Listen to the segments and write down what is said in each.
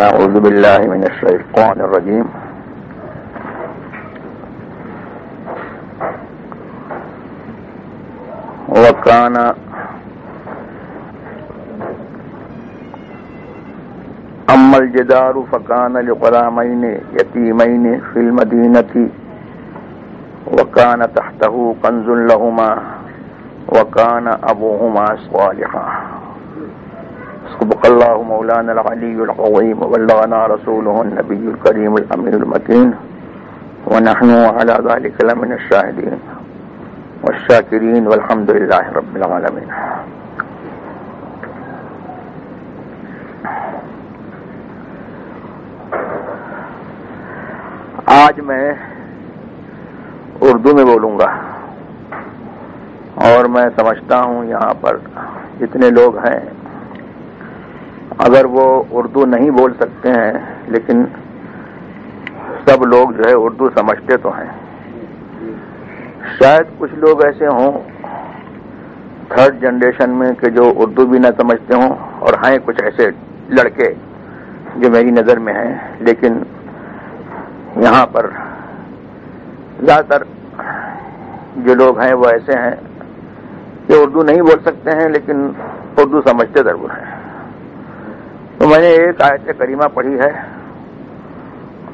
أعوذ بالله من الشيطان الرجيم. وكان أما الجدار فكان لغلامين يتيمين في المدينة، وكان تحته كنز لهما، وكان أبوهما صالحا. صدق الله مولانا العلي العظيم وبلغنا رسوله النبي الكريم الأمين المتين ونحن على ذلك لمن الشاهدين والشاكرين والحمد لله رب العالمين. آج میں اردو میں بولوں گا اور میں سمجھتا ہوں یہاں پر جتنے لوگ ہیں اگر وہ اردو نہیں بول سکتے ہیں، لیکن سب لوگ جو ہے اردو سمجھتے تو ہیں۔ شاید کچھ لوگ ایسے ہوں تھرڈ جنریشن میں کہ جو اردو بھی نہ سمجھتے ہوں، اور ہیں کچھ ایسے لڑکے جو میری نظر میں ہیں، لیکن یہاں پر زیادہ تر جو لوگ ہیں وہ ایسے ہیں کہ اردو نہیں بول سکتے ہیں، لیکن اردو سمجھتے ضرور ہیں۔ تو میں نے ایک آیت کریمہ پڑھی ہے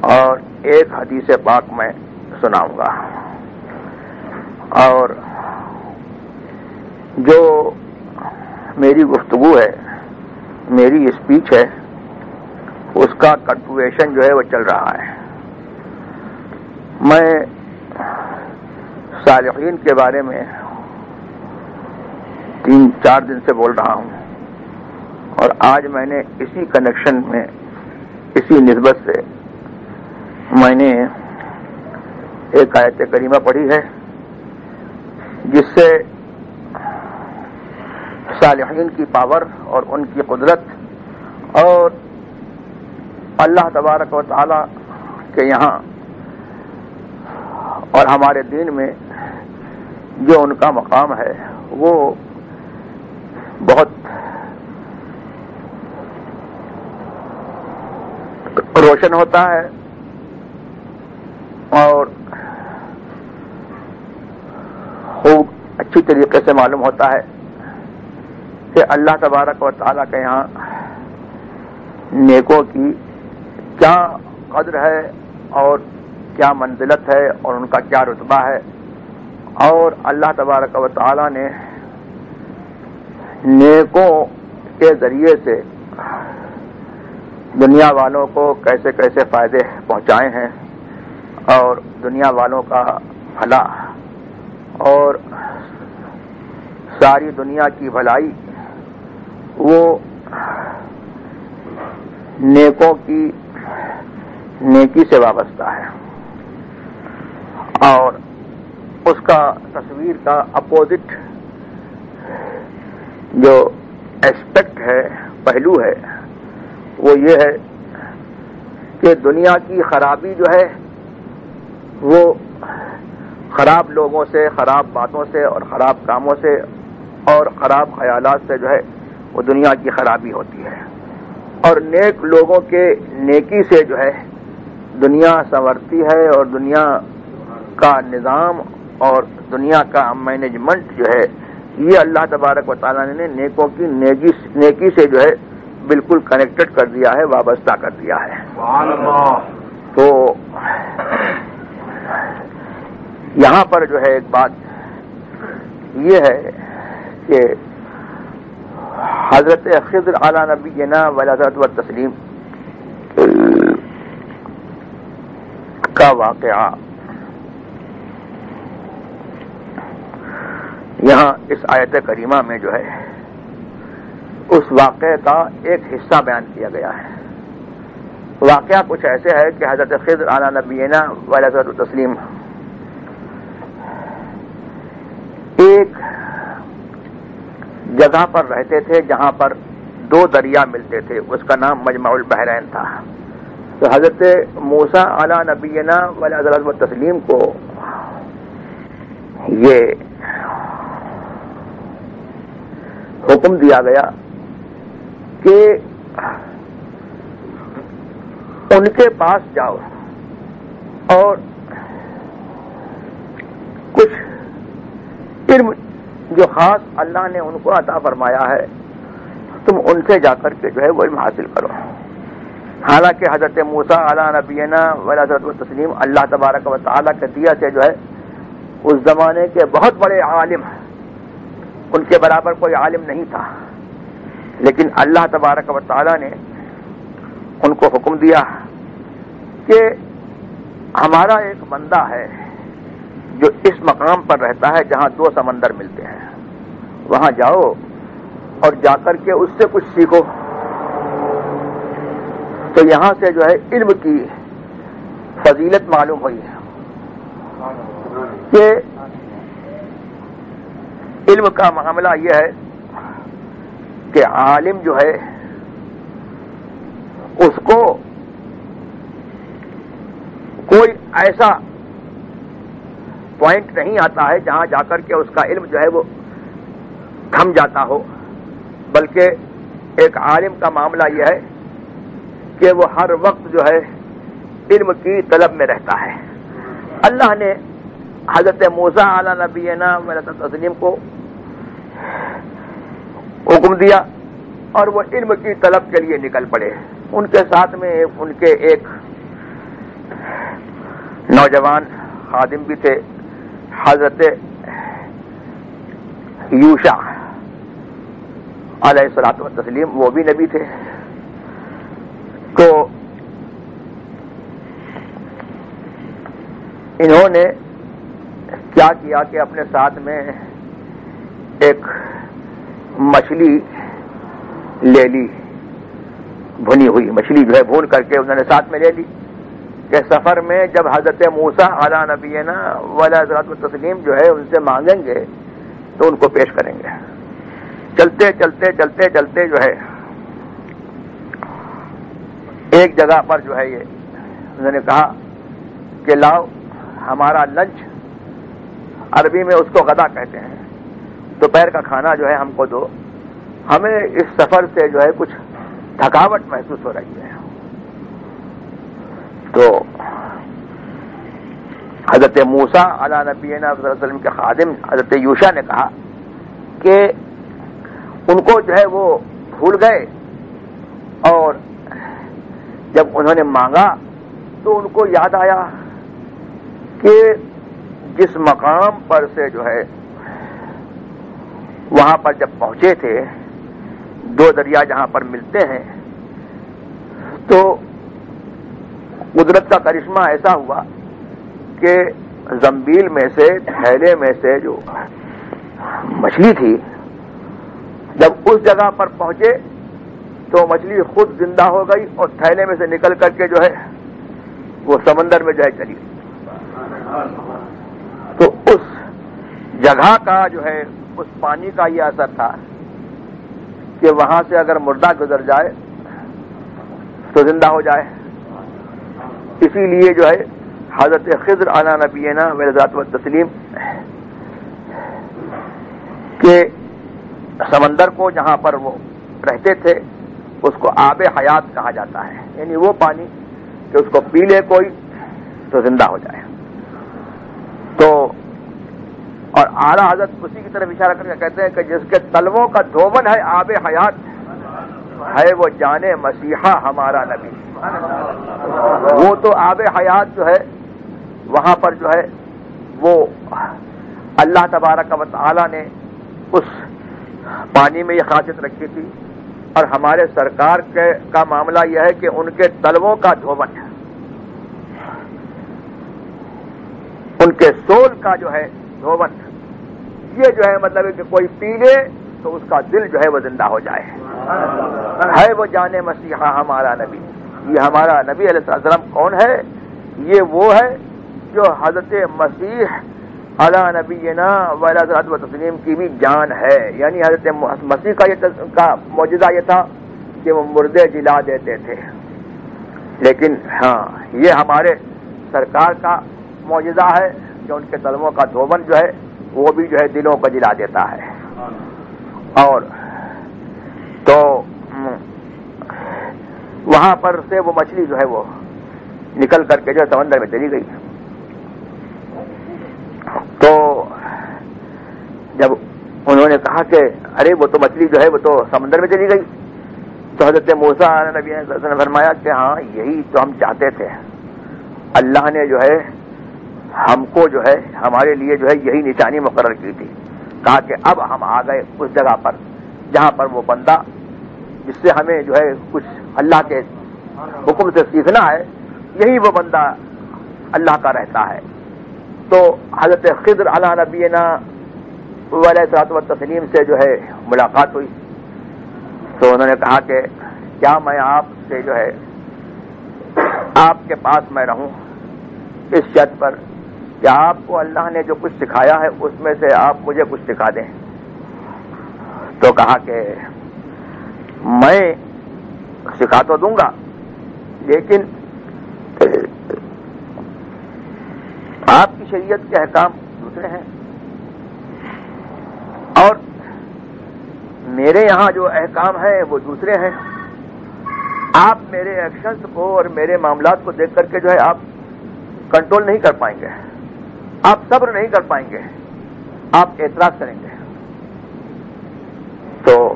اور ایک حدیث پاک میں سناؤں گا۔ اور جو میری گفتگو ہے، میری اسپیچ ہے، اس کا کنٹرویشن جو ہے وہ چل رہا ہے۔ میں صالحین کے بارے میں تین چار دن سے بول رہا ہوں۔ اور آج میں نے اسی کنیکشن میں، اسی نسبت سے میں نے ایک آیت کریمہ پڑھی ہے، جس سے صالحین کی پاور اور ان کی قدرت اور اللہ تبارک و تعالی کے یہاں اور ہمارے دین میں جو ان کا مقام ہے، وہ بہت روشن ہوتا ہے اور خوب اچھی طریقے سے معلوم ہوتا ہے کہ اللہ تبارک و تعالیٰ کے یہاں نیکوں کی کیا قدر ہے اور کیا منزلت ہے اور ان کا کیا رتبہ ہے اور اللہ تبارک و تعالیٰ نے نیکوں کے ذریعے سے دنیا والوں کو کیسے کیسے فائدے پہنچائے ہیں اور دنیا والوں کا بھلا اور ساری دنیا کی بھلائی وہ نیکوں کی نیکی سے وابستہ ہے اور اس کا تصویر کا اپوزٹ جو ایسپیکٹ ہے، پہلو ہے وہ یہ ہے کہ دنیا کی خرابی جو ہے وہ خراب لوگوں سے، خراب باتوں سے اور خراب کاموں سے اور خراب خیالات سے جو ہے وہ دنیا کی خرابی ہوتی ہے۔ اور نیک لوگوں کے نیکی سے جو ہے دنیا سنورتی ہے اور دنیا کا نظام اور دنیا کا مینجمنٹ جو ہے، یہ اللہ تبارک و تعالیٰ نے نیکوں کی نیکی سے جو ہے بالکل کنیکٹڈ کر دیا ہے وابستہ کر دیا ہے۔ تو یہاں پر جو ہے ایک بات یہ ہے کہ حضرت خضر اعلیٰ نبی نا ولاحت و تسلیم کا واقعہ یہاں اس آیت کریمہ میں جو ہے اس واقعے کا ایک حصہ بیان کیا گیا ہے۔ واقعہ کچھ ایسے ہے کہ حضرت خضر اعلیٰ نبینا ولاحت تسلیم۔ ایک جگہ پر رہتے تھے جہاں پر دو دریا ملتے تھے، اس کا نام مجمع البحرین تھا۔ تو حضرت موسا علی نبینا ولی حضرت تسلیم کو یہ حکم دیا گیا کہ ان کے پاس جاؤ اور کچھ علم جو خاص اللہ نے ان کو عطا فرمایا ہے، تم ان سے جا کر کے جو ہے وہ علم حاصل کرو۔ حالانکہ حضرت موسا علیہ نبینا ولا حضرت و تسلیم اللہ تبارک و تعالیٰ کے دیا سے جو ہے، اس زمانے کے بہت بڑے عالم، ان کے برابر کوئی عالم نہیں تھا۔ لیکن اللہ تبارک و تعالیٰ نے ان کو حکم دیا کہ ہمارا ایک بندہ ہے جو اس مقام پر رہتا ہے جہاں دو سمندر ملتے ہیں۔ وہاں جاؤ اور جا کر کے اس سے کچھ سیکھو۔ تو یہاں سے جو ہے علم کی فضیلت معلوم ہوئی ہے کہ علم کا معاملہ یہ ہے کہ عالم جو ہے، اس کو کوئی ایسا پوائنٹ نہیں آتا ہے جہاں جا کر کے اس کا علم جو ہے وہ تھم جاتا ہو۔ بلکہ ایک عالم کا معاملہ یہ ہے کہ وہ ہر وقت جو ہے علم کی طلب میں رہتا ہے۔ اللہ نے حضرت موزا اعلیٰ نبی تسلیم کو حکم دیا اور وہ علم کی طلب کے لیے نکل پڑے۔ ان کے ساتھ میں ان کے ایک نوجوان خادم بھی تھے، حضرت یوشا علیہ السلاط و تسلیم وہ بھی نبی تھے۔ تو انہوں نے کیا کیا کہ اپنے ساتھ میں ایک مچھلی لے لی، بھنی ہوئی مچھلی جو ہے بھون کر کے انہوں نے ساتھ میں لے لی۔ کہ سفر میں جب حضرت موسا اعلیٰ نبی نا والا حضرت تسلیم جو ہے ان سے مانگیں گے تو ان کو پیش کریں گے۔ چلتے چلتے چلتے چلتے جو ہے، ایک جگہ پر جو ہے یہ انہوں نے کہا کہ لاؤ، ہمارا لنچ عربی میں اس کو غدا کہتے ہیں۔ دوپہر کا کھانا جو ہے ہم کو دو۔ ہمیں اس سفر سے جو ہے کچھ تھکاوٹ محسوس ہو رہی ہے۔ تو حضرت موسا علیہ نبی وسلم کے خادم حضرت یوشا نے کہا کہ ان کو جو ہے وہ بھول گئے اور جب انہوں نے مانگا تو ان کو یاد آیا کہ جس مقام پر سے جو ہے وہاں پر جب پہنچے تھے، دو دریا جہاں پر ملتے ہیں، تو قدرت کا کرشمہ ایسا ہوا کہ زمبیل میں سے، تھیلے میں سے جو مچھلی تھی، جب اس جگہ پر پہنچے تو مچھلی خود زندہ ہو گئی اور تھیلے میں سے نکل کر کے جو ہے، وہ سمندر میں جائے چلی۔ تو اس جگہ کا جو ہے اس پانی کا یہ اثر تھا کہ وہاں سے اگر مردہ گزر جائے تو زندہ ہو جائے۔ اسی لیے جو ہے حضرت خضر علی نبینا میرے ذات و تسلیم کہ سمندر کو جہاں پر وہ رہتے تھے، اس کو آب حیات کہا جاتا ہے۔ یعنی وہ پانی کہ اس کو پی لے کوئی تو زندہ ہو جائے تو اور اعلی حضرت اسی کی طرف اشارہ کر کے کہتے ہیں کہ جس کے تلووں کا دھوبن ہے آب حیات، ہے وہ جانے مسیحا ہمارا نبی۔ وہ تو آب حیات جو ہے، وہاں پر جو ہے، وہ اللہ تبارک و تعالی نے اس پانی میں یہ خاصیت رکھی تھی۔ اور ہمارے سرکار کے کا معاملہ یہ ہے کہ ان کے تلووں کا دھوبن ہے ان کے سول کا جو ہے دھوبن یہ جو ہے مطلب کہ کوئی پی لے تو اس کا دل جو ہے وہ زندہ ہو جائے۔ ہے وہ جانے مسیحا ہمارا نبی۔ یہ ہمارا نبی علیہ السلام کون ہے؟ یہ وہ ہے جو حضرت مسیح علا نبی نا حضرت و تسلیم کی بھی جان ہے۔ یعنی حضرت مسیح کا یہ کا موجودہ یہ تھا کہ وہ مردے جلا دیتے تھے۔ لیکن ہاں یہ ہمارے سرکار کا موجودہ ہے کہ ان کے طلبوں کا دھوبن جو ہے وہ بھی جو ہے دلوں کو جلا دیتا ہے۔ اور تو وہاں پر سے وہ مچھلی جو ہے وہ نکل کر کے جو سمندر میں چلی گئی۔ تو جب انہوں نے کہا کہ ارے وہ تو مچھلی جو ہے وہ تو سمندر میں چلی گئی۔ تو حضرت موسا نبی نے فرمایا کہ ہاں یہی تو ہم چاہتے تھے۔ اللہ نے جو ہے ہم کو جو ہے، ہمارے لیے جو ہے یہی نشانی مقرر کی تھی۔ کہا کہ اب ہم آ گئے اس جگہ پر، جہاں پر وہ بندہ، جس سے ہمیں جو ہے کچھ اللہ کے حکم سے سیکھنا ہے، یہی وہ بندہ اللہ کا رہتا ہے۔ تو حضرت خضر علیہ نبینا علیہ و تسلیم سے جو ہے ملاقات ہوئی۔ تو انہوں نے کہا کہ، کیا میں آپ سے جو ہے، آپ کے پاس میں رہوں؟ اس شرط پر کہ آپ کو اللہ نے جو کچھ سکھایا ہے، اس میں سے آپ مجھے کچھ سکھا دیں۔ تو کہا کہ میں سکھا تو دوں گا، لیکن آپ کی شریعت کے احکام دوسرے ہیں۔ اور میرے یہاں جو احکام ہیں وہ دوسرے ہیں۔ آپ میرے ایکشنز کو اور میرے معاملات کو دیکھ کر کے جو ہے، آپ کنٹرول نہیں کر پائیں گے۔ آپ صبر نہیں کر پائیں گے، آپ اعتراض کریں گے۔ تو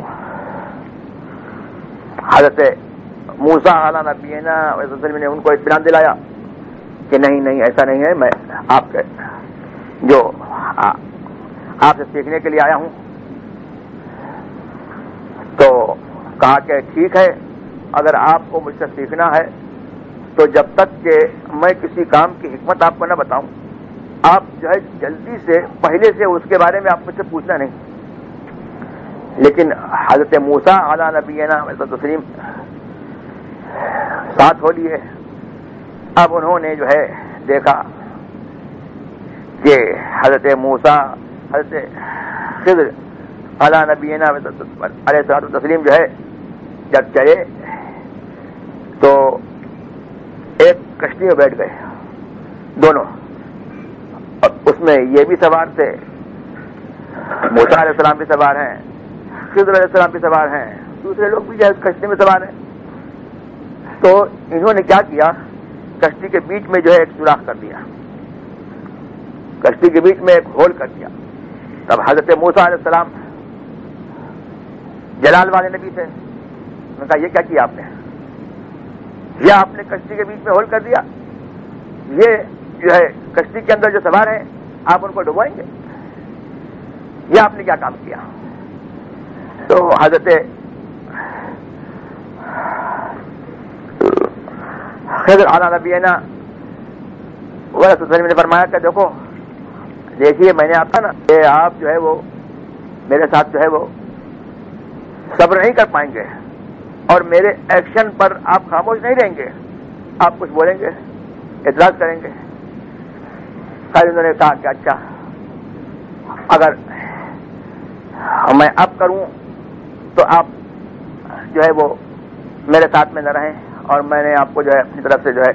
حضرت موسا اعلیٰ نبینا نے ان کو اطمینان دلایا کہ نہیں نہیں، ایسا نہیں ہے، میں آپ کے جو آپ سے سیکھنے کے لیے آیا ہوں۔ تو کہا کہ ٹھیک ہے، اگر آپ کو مجھ سے سیکھنا ہے تو جب تک کہ میں کسی کام کی حکمت آپ کو نہ بتاؤں۔ آپ جو ہے جلدی سے، پہلے سے اس کے بارے میں آپ مجھ سے پوچھنا نہیں۔ لیکن حضرت موسا اعلیٰ نبی تسلیم ساتھ ہو لیے۔ اب انہوں نے جو ہے دیکھا کہ حضرت موسا حضرت خضر اعلیٰ نبی علیہ تسلیم جو ہے جب چلے تو ایک کشتی میں بیٹھ گئے۔ دونوں۔ اس میں یہ بھی سوار تھے۔ موسا علیہ السلام بھی سوار ہیں۔ خضر علیہ السلام بھی سوار ہیں۔ دوسرے لوگ بھی جو کشتی میں سوار ہیں۔ تو انہوں نے کیا کیا؟ کشتی کے بیچ میں جو ہے ایک سوراخ کر دیا۔ کشتی کے بیچ میں ایک ہول کر دیا۔ تب حضرت موسا علیہ السلام جلال والے نبی تھے۔ نے کہا، یہ کیا کیا آپ نے؟ یہ آپ نے کشتی کے بیچ میں ہول کر دیا۔ یہ جو ہے کشتی کے اندر جو سوار ہیں، آپ ان کو ڈبوائیں گے۔ یہ آپ نے کیا کام کیا؟ تو حضرت خضر اعلیٰ نبی نا نے فرمایا کہ دیکھو، دیکھیے میں نے آپ کا نا، کہ آپ جو ہے وہ میرے ساتھ جو ہے وہ صبر نہیں کر پائیں گے اور میرے ایکشن پر آپ خاموش نہیں رہیں گے۔ آپ کچھ بولیں گے، اعتراض کریں گے۔ کل انہوں نے کہا کہ اچھا اگر میں اب کروں تو آپ جو ہے وہ میرے ساتھ میں نہ رہیں۔ اور میں نے آپ کو جو ہے اپنی طرف سے جو ہے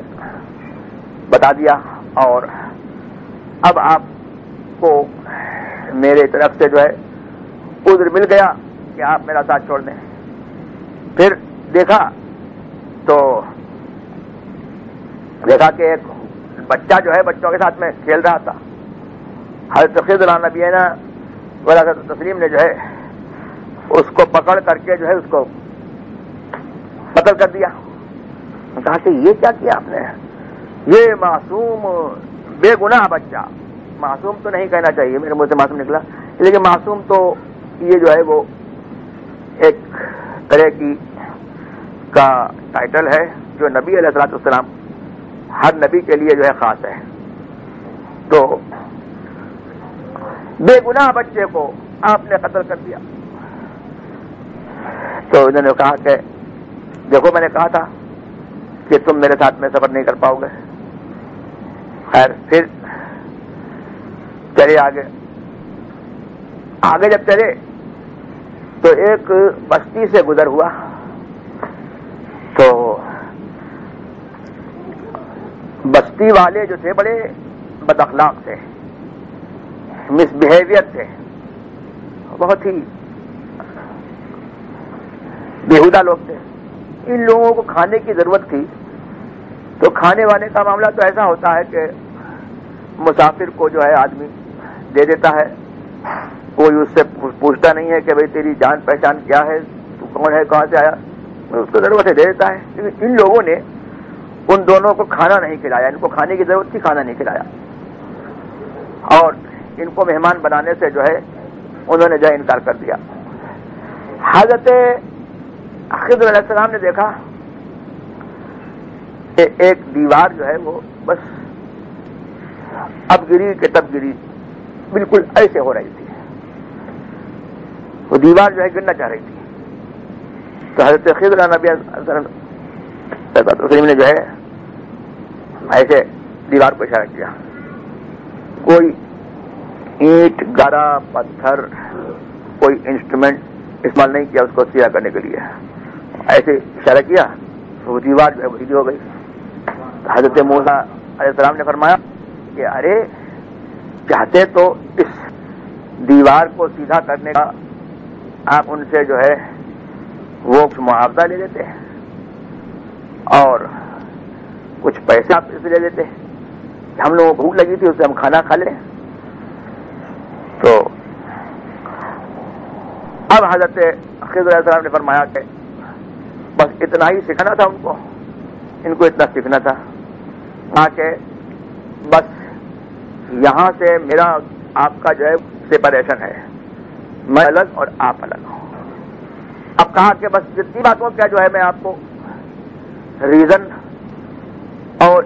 بتا دیا۔ اور اب آپ کو میرے طرف سے جو ہے ادھر مل گیا کہ آپ میرا ساتھ چھوڑ دیں۔ پھر دیکھا تو دیکھا کہ ایک بچہ جو ہے بچوں کے ساتھ میں کھیل رہا تھا۔ حضرت خضر نبی ہے تسلیم نے جو ہے اس کو پکڑ کر کے جو ہے اس کو قتل کر دیا۔ کہا کہ یہ کیا کیا آپ نے؟ یہ معصوم بے گناہ بچہ۔ معصوم تو نہیں کہنا چاہیے، میرے منہ سے معصوم نکلا۔ لیکن معصوم تو یہ جو ہے وہ ایک طرح کی کا ٹائٹل ہے جو نبی علیہ السلاط السلام ہر نبی کے لیے جو ہے خاص ہے۔ تو بے گناہ بچے کو آپ نے قتل کر دیا۔ تو انہوں نے کہا کہ دیکھو میں نے کہا تھا کہ تم میرے ساتھ میں سفر نہیں کر پاؤ گے۔ خیر، پھر چلے آگے آگے جب چلے تو ایک بستی سے گزر ہوا تو بستی والے جو تھے بڑے بد اخلاق تھے مس بہیویئر تھے، بہت ہی بےحدہ لوگ تھے۔ ان لوگوں کو کھانے کی ضرورت تھی۔ تو کھانے وانے کا معاملہ تو ایسا ہوتا ہے کہ مسافر کو جو ہے آدمی دے دیتا ہے۔ کوئی اس سے پوچھتا نہیں ہے کہ بھائی تیری جان پہچان کیا ہے؟ تو کون ہے؟ کہاں سے آیا؟ اس کو ضرورت ہے دے دیتا ہے۔ ان لوگوں نے ان دونوں کو کھانا نہیں کھلایا، ان کو کھانے کی ضرورت تھی، کھانا نہیں کھلایا۔ اور ان کو مہمان بنانے سے جو ہے، انہوں نے جو انکار کر دیا۔ حضرت خضر علیہ السلام نے دیکھا کہ ایک دیوار جو ہے وہ بس اب گری کہ تب گری، بالکل ایسے ہو رہی تھی۔ وہ دیوار جو ہے گرنا چاہ رہی تھی۔ تو حضرت خضر نبی وسلم نے جو ہے ایسے دیوار کو اشارہ کیا۔ کوئی اینٹ، گارا، پتھر، کوئی انسٹرومنٹ استعمال نہیں کیا اس کو سیاہ کرنے کے لیے۔ ایسے اشارہ کیا، تو وہ دیوار جو ہے وہ سیدھی ہو گئی۔ حضرت موسا علیہ السلام نے فرمایا کہ ارے، چاہتے تو اس دیوار کو سیدھا کرنے کا آپ ان سے جو ہے وہ معاوضہ لے لیتے۔ ہیں اور کچھ پیسے آپ اس لے لیتے ہم لوگوں کو بھوک لگی تھی، اس سے ہم کھانا کھا لیں۔ تو اب حضرت خضر علیہ السلام نے فرمایا کہ بس اتنا ہی سکھانا تھا ان کو۔ ان کو اتنا سیکھنا تھا۔ تاکہ بس یہاں سے میرا آپ کا جو ہے سپریشن ہے۔ میں الگ اور آپ الگ ہوں۔ اب کہا کہ بس جتنی باتوں کا جو ہے میں آپ کو ریزن اور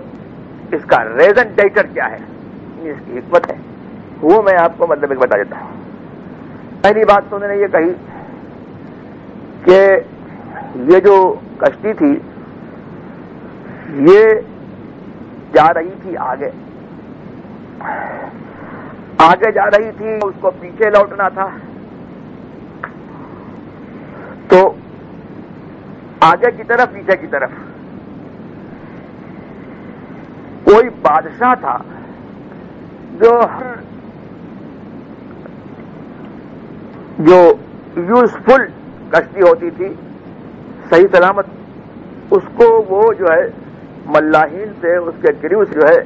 اس کا ریزن ڈیٹر کیا ہے؟ اس کی حکمت ہے۔ وہ میں آپ کو مطلب ایک بتا دیتا ہوں۔ پہلی بات تو انہوں نے یہ کہی کہ یہ جو کشتی تھی، یہ جا رہی تھی آگے۔ آگے جا رہی تھی، اس کو پیچھے لوٹنا تھا۔ تو آگے کی طرف، پیچھے کی طرف۔ کوئی بادشاہ تھا جو جو یوزفل کشتی ہوتی تھی، صحیح سلامت، اس کو وہ جو ہے ملاحین سے، اس کے کریوس جو ہے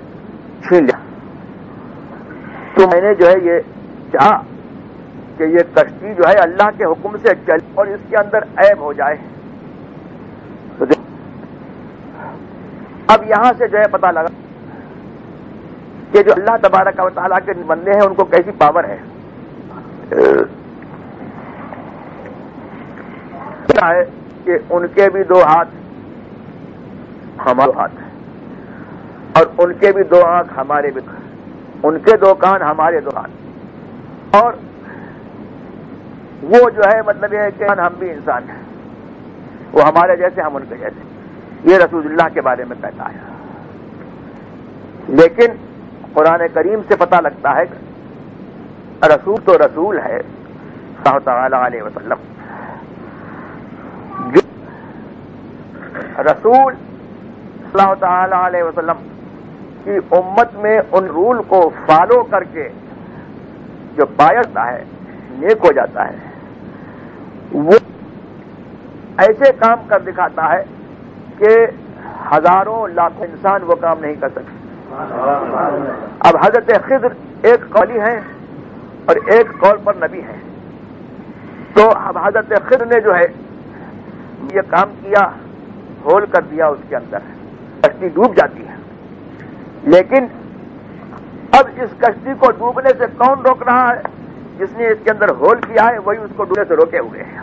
چھین لیا۔ تو میں نے جو ہے یہ چاہا کہ یہ کشتی جو ہے اللہ کے حکم سے چل اور اس کے اندر عیب ہو جائے۔ تو اب یہاں سے جو ہے پتا لگا کہ جو اللہ تبارک و تعالیٰ کے بندے ہیں، ان کو کیسی پاور ہے؟ ہے کہ ان کے بھی دو ہاتھ ہمارے ہاتھ اور ان کے بھی دو آنکھ ہمارے بھی ان کے دو کان ہمارے دو کان اور وہ جو ہے مطلب یہ ہے کہ ہم بھی انسان ہیں۔ وہ ہمارے جیسے، ہم ان کے جیسے۔ یہ رسول اللہ کے بارے میں کہتا ہے۔ لیکن قرآن کریم سے پتہ لگتا ہے رسول تو رسول ہے، صلی تعالی علیہ وسلم۔ رسول صلی اللہ تعالی علیہ وسلم کی امت میں ان رول کو فالو کر کے جو پایتا ہے، نیک ہو جاتا ہے، وہ ایسے کام کر دکھاتا ہے کہ ہزاروں لاکھوں انسان وہ کام نہیں کر سکتے۔ اب حضرت خضر ایک قولی ہے اور ایک قول پر نبی ہے تو اب حضرت خضر نے جو ہے یہ کام کیا، ہول کر دیا اس کے اندر۔ کشتی ڈوب جاتی ہے۔ لیکن اب اس کشتی کو ڈوبنے سے کون روک رہا ہے؟ جس نے اس کے اندر ہول کیا ہے، وہی اس کو ڈوبنے سے روکے ہوئے ہیں۔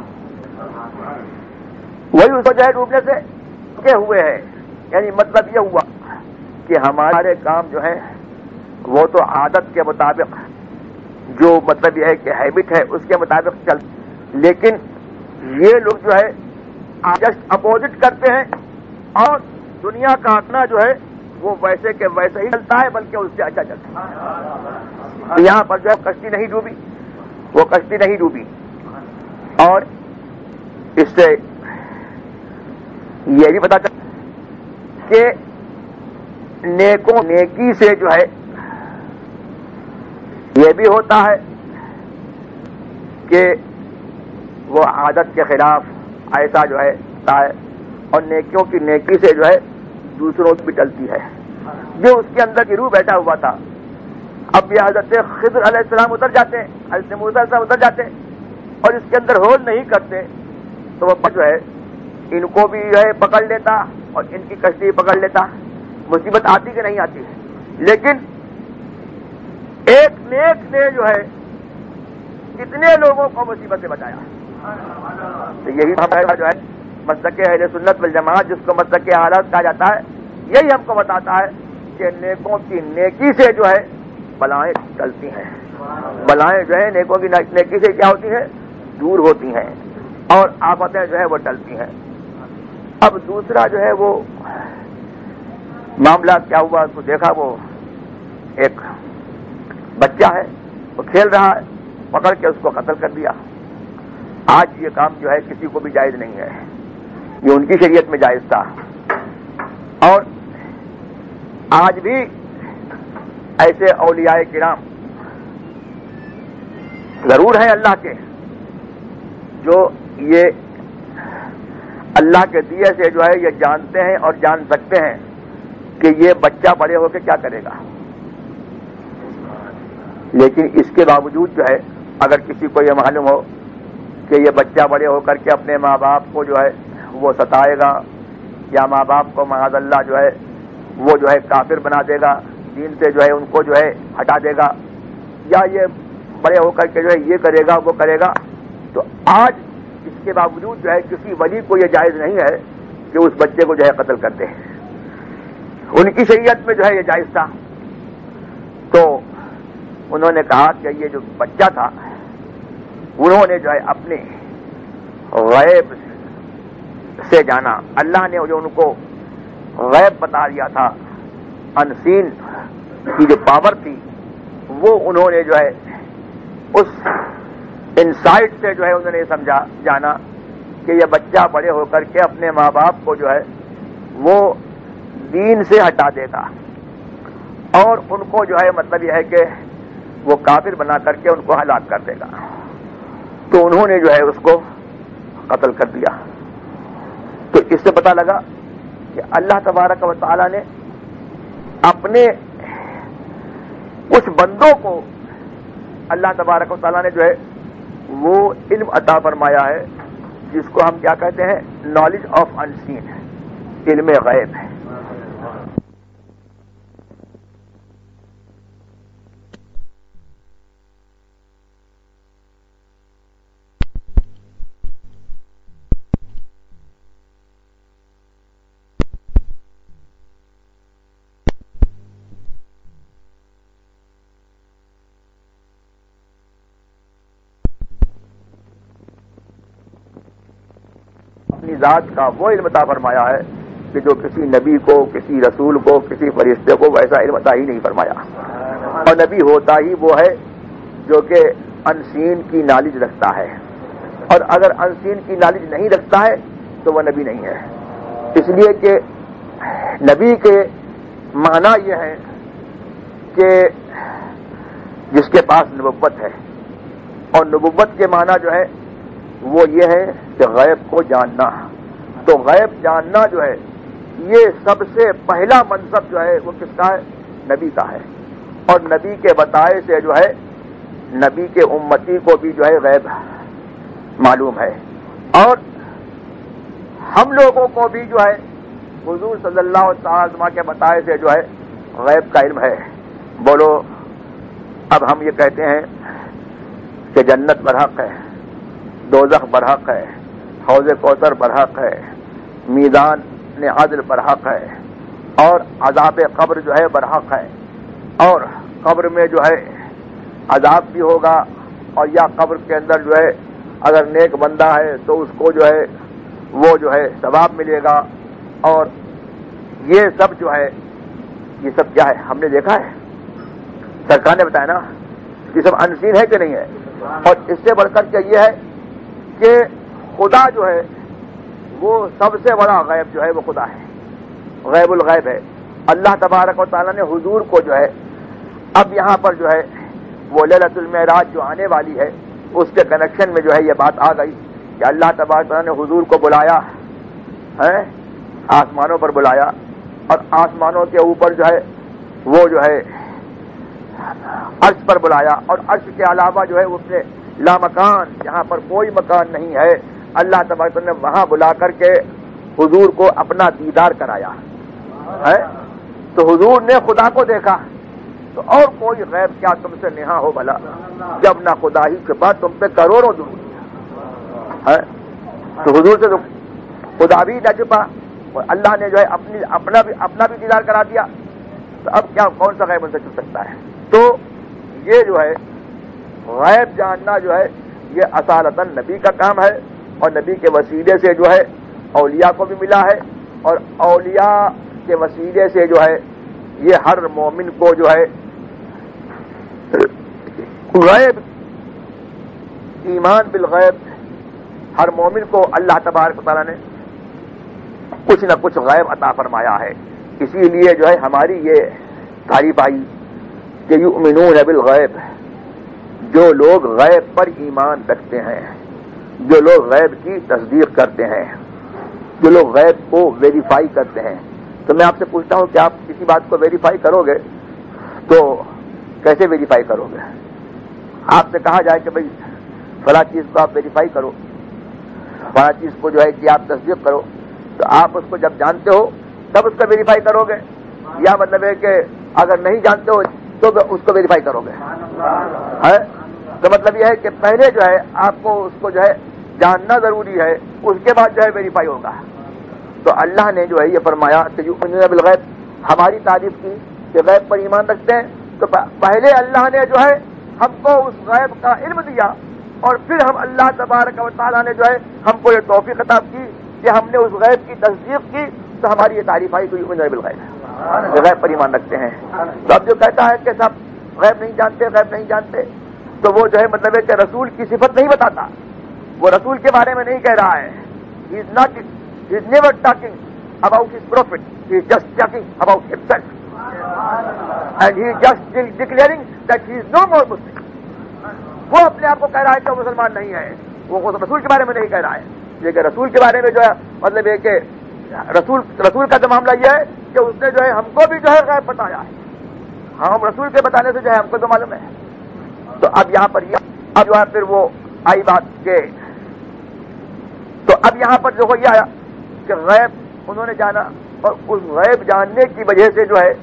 وہی اس کو جو ہے ڈوبنے سے روکے ہوئے ہیں۔ یعنی مطلب یہ ہوا کہ ہمارے کام جو ہے وہ تو عادت کے مطابق، جو مطلب یہ ہے کہ ہیبٹ ہے، اس کے مطابق چل لیکن یہ لوگ جو ہے جسٹ اپوزٹ کرتے ہیں اور دنیا کا آتنا جو ہے، وہ ویسے کے ویسے ہی چلتا ہے، بلکہ اس سے اچھا چلتا ہے۔ یہاں پر جو ہے، کشتی نہیں ڈوبی۔ وہ کشتی نہیں ڈوبی۔ اور اس سے یہ بھی پتا چل کہ نیکوں نیکی سے جو ہے، یہ بھی ہوتا ہے کہ وہ عادت کے خلاف ایسا جو ہے اور نیکیوں کی نیکی سے جو ہے دوسروں کی بھی ٹلتی ہے۔ جو اس کے اندر کی روح بیٹھا ہوا تھا، اب یہ حضرت خضر علیہ السلام اتر جاتے ہیں، حضرت السلام اتر جاتے ہیں اور اس کے اندر ہول نہیں کرتے، تو وہ جو ہے ان کو بھی جو ہے پکڑ لیتا اور ان کی کشتی پکڑ لیتا۔ مصیبت آتی کہ نہیں آتی لیکن ایک نیک نے جو ہے کتنے لوگوں کو مصیبت سے بچایا تو یہی جو ہے مسلک اہل سنت والجماعت جس کو مسلک حالت کہا جاتا ہے، یہی ہم کو بتاتا ہے کہ نیکوں کی نیکی سے جو ہے بلائیں چلتی ہیں۔ بلائیں جو ہے نیکوں کی نیکی سے کیا ہوتی ہیں؟ دور ہوتی ہیں اور آفتیں جو ہے وہ ٹلتی ہیں۔ اب دوسرا جو ہے وہ معاملہ کیا ہوا تو دیکھا، وہ ایک بچہ ہے، وہ کھیل رہا ہے، پکڑ کے اس کو قتل کر دیا۔ آج یہ کام جو ہے کسی کو بھی جائز نہیں ہے۔ یہ ان کی شریعت میں جائز تھا۔ اور آج بھی ایسے اولیاء کرام ضرور ہیں اللہ کے، جو یہ اللہ کے دیے سے جو ہے یہ جانتے ہیں اور جان سکتے ہیں۔ کہ یہ بچہ بڑے ہو کے کیا کرے گا؟ لیکن اس کے باوجود جو ہے، اگر کسی کو یہ معلوم ہو کہ یہ بچہ بڑے ہو کر کے اپنے ماں باپ کو جو ہے، وہ ستائے گا، یا ماں باپ کو معاذ اللہ جو ہے، وہ جو ہے کافر بنا دے گا، دین سے جو ہے ان کو جو ہے ہٹا دے گا، یا یہ بڑے ہو کر کے جو ہے یہ کرے گا، وہ کرے گا، تو آج اس کے باوجود جو ہے، کسی ولی کو یہ جائز نہیں ہے کہ اس بچے کو جو ہے قتل کر دے۔ ان کی شریعت میں جو ہے یہ جائز تھا۔ تو انہوں نے کہا کہ یہ جو بچہ تھا، انہوں نے جو ہے اپنے غیب سے جانا۔ اللہ نے جو ان کو غیب بتا دیا تھا، انسین کی جو پاور تھی، وہ انہوں نے جو ہے اس انسائٹ سے جو ہے انہوں نے سمجھا جانا کہ یہ بچہ بڑے ہو کر کے اپنے ماں باپ کو جو ہے وہ دین سے ہٹا دے گا اور ان کو جو ہے مطلب یہ ہے کہ وہ کافر بنا کر کے ان کو ہلاک کر دے گا۔ تو انہوں نے جو ہے اس کو قتل کر دیا۔ تو اس سے پتا لگا کہ اللہ تبارک و تعالی نے اپنے کچھ بندوں کو اللہ تبارک و تعالیٰ نے جو ہے وہ علم عطا فرمایا ہے، جس کو ہم کیا کہتے ہیں؟ نالج آف انسین علم غیب۔ ہے اپنی ذات کا وہ علم عطا فرمایا ہے کہ جو کسی نبی کو، کسی رسول کو، کسی فرشتے کو ویسا علم عطا ہی نہیں فرمایا۔ اور نبی ہوتا ہی وہ ہے جو کہ انسین کی نالج رکھتا ہے۔ اور اگر انسین کی نالج نہیں رکھتا ہے تو وہ نبی نہیں ہے۔ اس لیے کہ نبی کے معنی یہ ہے کہ جس کے پاس نبوت ہے۔ اور نبوت کے معنی جو ہے وہ یہ ہے کہ غیب کو جاننا تو غیب جاننا جو ہے، یہ سب سے پہلا منصب جو ہے، وہ کس کا ہے؟ نبی کا ہے۔ اور نبی کے بتائے سے جو ہے، نبی کے امتی کو بھی جو ہے، غیب معلوم ہے۔ اور ہم لوگوں کو بھی جو ہے، حضور صلی اللہ تعالی کے بتائے سے جو ہے، غیب کا علم ہے۔ بولو، اب ہم یہ کہتے ہیں کہ جنت برحق ہے، دوزخ برحق ہے۔ حوض کوثر برحق ہے، میدان عدل برحق ہے، اور عذاب قبر جو ہے برحق ہے، اور قبر میں جو ہے عذاب بھی ہوگا، اور یا قبر کے اندر جو ہے اگر نیک بندہ ہے تو اس کو جو ہے وہ جو ہے ثواب ملے گا، اور یہ سب جو ہے، یہ سب کیا ہے؟ ہم نے دیکھا ہے۔ سرکار نے بتایا نا یہ سب انسین ہے کہ نہیں ہے؟ اور اس سے بڑھ کر کے یہ ہے کہ خدا جو ہے، وہ سب سے بڑا غیب جو ہے، وہ خدا ہے۔ غیب الغیب ہے۔ اللہ تبارک و تعالیٰ نے حضور کو جو ہے، اب یہاں پر جو ہے، وہ للت المعراج جو آنے والی ہے، اس کے کنیکشن میں جو ہے یہ بات آ گئی کہ اللہ تبارک تعالیٰ نے حضور کو بلایا ہے آسمانوں پر بلایا۔ اور آسمانوں کے اوپر جو ہے، وہ جو ہے، عرش پر بلایا۔ اور عرش کے علاوہ جو ہے، اس نے لامکان جہاں پر کوئی مکان نہیں ہے۔ اللہ تبارک نے وہاں بلا کر کے حضور کو اپنا دیدار کرایا ہے۔ تو حضور نے خدا کو دیکھا۔ تو اور کوئی غیب کیا تم سے نہا ہو بھلا؟ جب نہ خدا ہی چھپا تم پہ کروڑوں دور ہے۔ تو حضور سے تو خدا بھی نہ چھپا اور اللہ نے جو ہے اپنی اپنا بھی اپنا بھی دیدار کرا دیا۔ تو اب کیا کون سا غیب ان سے چھپ سکتا ہے؟ تو یہ جو ہے، غیب جاننا جو ہے، یہ اصالتاً نبی کا کام ہے۔ اور نبی کے وسیلے سے جو ہے اولیاء کو بھی ملا ہے اور اولیاء کے وسیلے سے جو ہے یہ ہر مومن کو جو ہے غیب، ایمان بالغیب، ہر مومن کو اللہ تبارک تعالیٰ نے کچھ نہ کچھ غیب عطا فرمایا ہے۔ اسی لیے جو ہے ہماری یہ تعریف آئی کہ یؤمنون بالغیب، جو لوگ غیب پر ایمان رکھتے ہیں۔ جو لوگ غیب کی تصدیق کرتے ہیں، جو لوگ غیب کو ویریفائی کرتے ہیں۔ تو میں آپ سے پوچھتا ہوں کہ آپ کسی بات کو ویریفائی کرو گے؟ تو کیسے ویریفائی کرو گے؟ آپ سے کہا جائے کہ بھائی، فلاں چیز کو آپ ویریفائی کرو۔ فلاں چیز کو جو ہے کہ آپ تصدیق کرو۔ تو آپ اس کو جب جانتے ہو، تب اس کو ویریفائی کرو گے۔ یا مطلب ہے کہ اگر نہیں جانتے ہو، تو اس کو ویریفائی کرو گے۔ تو مطلب یہ ہے کہ پہلے جو ہے آپ کو اس کو جو ہے جاننا ضروری ہے اس کے بعد جو ہے ویریفائی ہوگا۔ تو اللہ نے جو ہے یہ فرمایا کہ بالغیب ہماری تعریف کی کہ غیب پر ایمان رکھتے ہیں۔ تو پہلے اللہ نے جو ہے ہم کو اس غیب کا علم دیا اور پھر ہم اللہ تبارک و تعالیٰ نے جو ہے ہم کو یہ توفیق خطاب کی کہ ہم نے اس غیب کی تصدیق کی تو ہماری یہ تعریف آئی تو بالغیب۔ غیب پر ایمان رکھتے ہیں۔ تو اب جو کہتا ہے کہ سب غیب نہیں جانتے غیب نہیں جانتے تو وہ جو ہے مطلب ہے کہ رسول کی صفت نہیں بتاتا۔ وہ رسول کے بارے میں نہیں کہہ رہا ہے۔ He is not is never talking about his prophet he is just talking about his self and he just declaring that he is no more Muslim وہ اپنے آپ کو کہہ رہا ہے کہ وہ مسلمان نہیں ہے۔ وہ رسول کے بارے میں نہیں کہہ رہا ہے۔ لیکن رسول کے بارے میں جو ہے مطلب یہ کہ رسول رسول کا تو معاملہ یہ ہے کہ اس نے جو ہے ہم کو بھی جو ہے غیر بتایا ہے۔ ہم رسول کے بتانے سے جو ہے ہم کو تو معلوم ہے۔ تو اب یہاں پر یہ اب جو ہے پھر وہ آئی بات کے تو اب یہاں پر جو یہ آیا کہ غیب انہوں نے جانا اور اس غیب جاننے کی وجہ سے جو ہے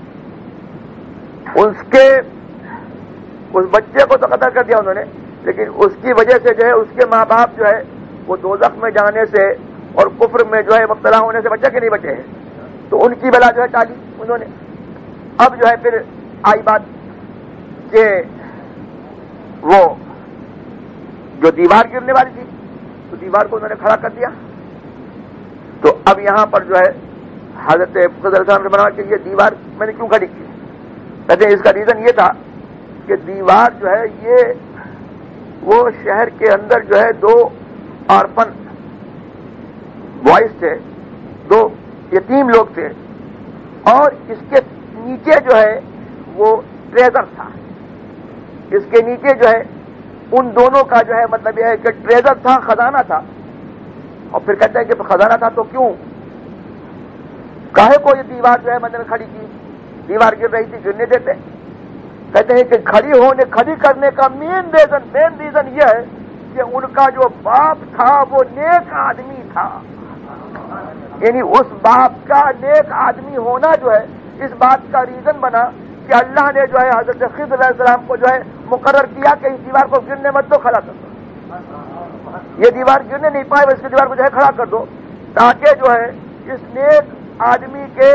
اس کے اس بچے کو تو قتل کر دیا انہوں نے، لیکن اس کی وجہ سے جو ہے اس کے ماں باپ جو ہے وہ دو میں جانے سے اور کفر میں جو ہے مبتلا ہونے سے بچے کے نہیں بچے ہیں۔ تو ان کی بلا جو ہے ٹالی انہوں نے۔ اب جو ہے پھر آئی بات کہ وہ جو دیوار گرنے والی تھی، تو دیوار کو انہوں نے کھڑا کر دیا۔ تو اب یہاں پر جو ہے، حضرت صاحب نے بنا کہ یہ دیوار میں نے کیوں کھڑی کی؟ کہتے ہیں اس کا ریزن یہ تھا کہ دیوار جو ہے، یہ وہ شہر کے اندر جو ہے، دو آرپن بوائز تھے، دو یتیم لوگ تھے، اور اس کے نیچے جو ہے، وہ ٹریزر تھا۔ اس کے نیچے جو ہے، ان دونوں کا جو ہے مطلب یہ ہے کہ ٹریزر تھا، خزانہ تھا۔ اور پھر کہتے ہیں کہ خزانہ تھا تو کیوں؟ کاہے کو یہ دیوار جو ہے مطلب کھڑی کی۔ دیوار گر رہی تھی، گرنے دیتے۔ کہتے ہیں کہ کھڑی ہونے، کھڑی کرنے کا مین ریزن مین ریزن یہ ہے کہ ان کا جو باپ تھا، وہ نیک آدمی تھا۔ یعنی اس باپ کا نیک آدمی ہونا جو ہے، اس بات کا ریزن بنا۔ کہ اللہ نے جو ہے حضرت خضر علیہ السلام کو جو ہے مقرر کیا کہ اس دیوار کو گرنے مت دو، کھڑا کر دو۔ یہ دیوار گرنے نہیں پائے، اس کی دیوار کو جو ہے کھڑا کر دو۔ تاکہ جو ہے اس نیک آدمی کے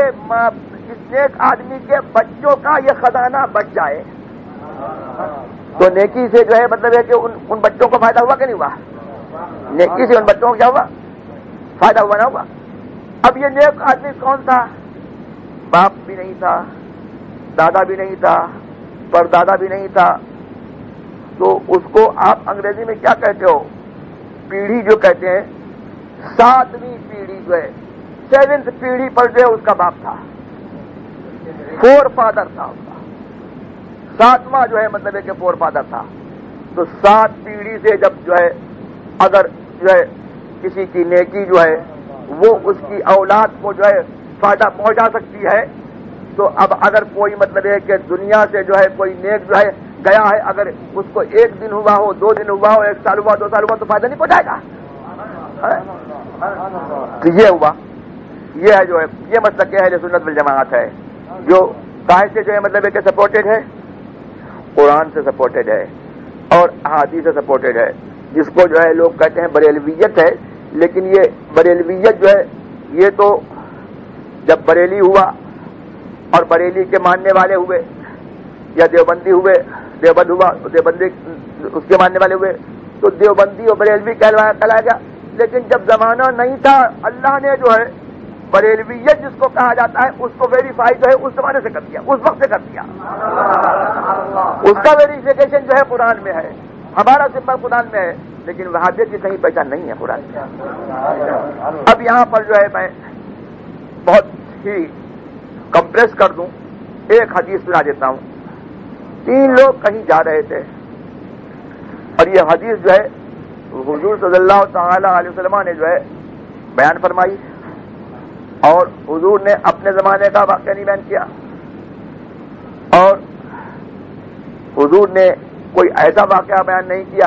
اس نیک آدمی کے بچوں کا یہ خزانہ بچ جائے۔ تو نیکی سے جو ہے مطلب ہے کہ ان ان بچوں کو فائدہ ہوا کہ نہیں ہوا؟ نیکی سے ان بچوں کو کیا ہوا؟ فائدہ ہوا نہ ہوا۔ اب یہ نیک آدمی کون تھا؟ باپ بھی نہیں تھا۔ دادا بھی نہیں تھا پر دادا بھی نہیں تھا۔ تو اس کو آپ انگریزی میں کیا کہتے ہو؟ پیڑھی جو کہتے ہیں، ساتویں پیڑھی جو ہے، سیونتھ پیڑھی پر جو ہے اس کا باپ تھا۔ فور فادر تھا اس کا۔ ساتواں جو ہے مطلب ہے کہ فور فادر تھا۔ تو سات پیڑھی سے جب جو ہے، اگر جو ہے، کسی کی نیکی جو ہے، وہ اس کی اولاد کو جو ہے، فائدہ پہنچا سکتی ہے۔ تو اب اگر کوئی مطلب ہے کہ دنیا سے جو ہے کوئی نیک جو ہے گیا ہے، اگر اس کو ایک دن ہوا ہو، دو دن ہوا ہو، ایک سال ہوا دو سال ہوا تو فائدہ نہیں پہنچائے گا؟ ہاں؟ تو یہ ہوا۔ یہ ہے جو ہے، یہ مطلب کیا ہے سنت الجماعت ہے۔ جو کائے سے جو ہے مطلب ہے کہ سپورٹڈ ہے، قرآن سے سپورٹڈ ہے اور احادی سے سپورٹڈ ہے۔ جس کو جو ہے لوگ کہتے ہیں بریلویت ہے، لیکن یہ بریلویت جو ہے، یہ تو جب بریلی ہوا اور بریلی کے ماننے والے ہوئے یا دیوبندی ہوئے دیوبند ہوا دیوبندی اس کے ماننے والے ہوئے۔ تو دیوبندی اور بریلوی کہلایا گیا۔ لیکن جب زمانہ نہیں تھا اللہ نے جو ہے بریلویت جس کو کہا جاتا ہے اس کو ویریفائی جو ہے اس زمانے سے کر دیا اس وقت سے کر دیا۔ اس کا ویریفیکیشن جو ہے قرآن میں ہے۔ ہمارا سمبل قرآن میں ہے لیکن وہابیت کی کہیں پہچان نہیں ہے قرآن میں۔ اب یہاں پر جو ہے میں بہت ہی کمپریس کر دوں، ایک حدیث سنا دیتا ہوں۔ تین لوگ کہیں جا رہے تھے۔ اور یہ حدیث جو ہے، حضور صلی اللہ تعالی علیہ وسلم نے جو ہے بیان فرمائی۔ اور حضور نے اپنے زمانے کا واقعہ نہیں بیان کیا۔ اور حضور نے کوئی ایسا واقعہ بیان نہیں کیا